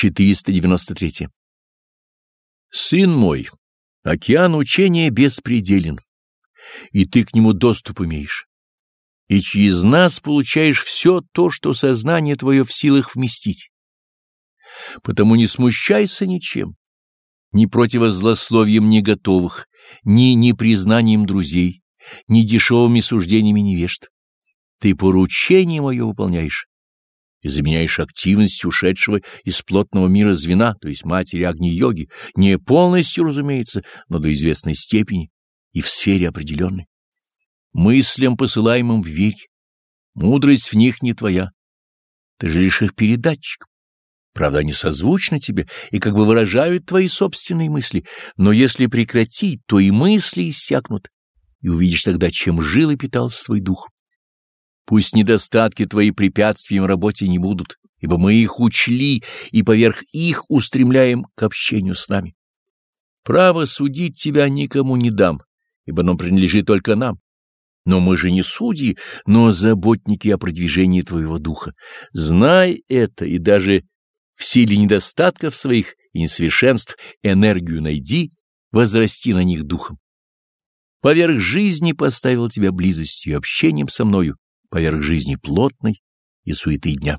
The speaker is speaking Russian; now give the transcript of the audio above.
493. Сын мой, океан учения беспределен, и ты к нему доступ имеешь. И через нас получаешь все то, что сознание твое в силах вместить. Потому не смущайся ничем, ни противозлословием не готовых, ни непризнанием друзей, ни дешевыми суждениями невежд. Ты поручение мое выполняешь и заменяешь активность ушедшего из плотного мира звена, то есть матери Агни-йоги, не полностью, разумеется, но до известной степени и в сфере определенной. Мыслям, посылаемым в верь, мудрость в них не твоя. Ты же лишь их передатчик. Правда, они созвучны тебе и как бы выражают твои собственные мысли, но если прекратить, то и мысли иссякнут, и увидишь тогда, чем жил и питался твой дух. Пусть недостатки твои препятствием работе не будут, ибо мы их учли и поверх их устремляем к общению с нами. Право судить тебя никому не дам, ибо оно принадлежит только нам. Но мы же не судьи, но заботники о продвижении твоего духа. Знай это и даже в силе недостатков своих и несовершенств энергию найди, возрасти на них духом. Поверх жизни поставил тебя близостью и общением со мною, поверх жизни плотной и суеты дня.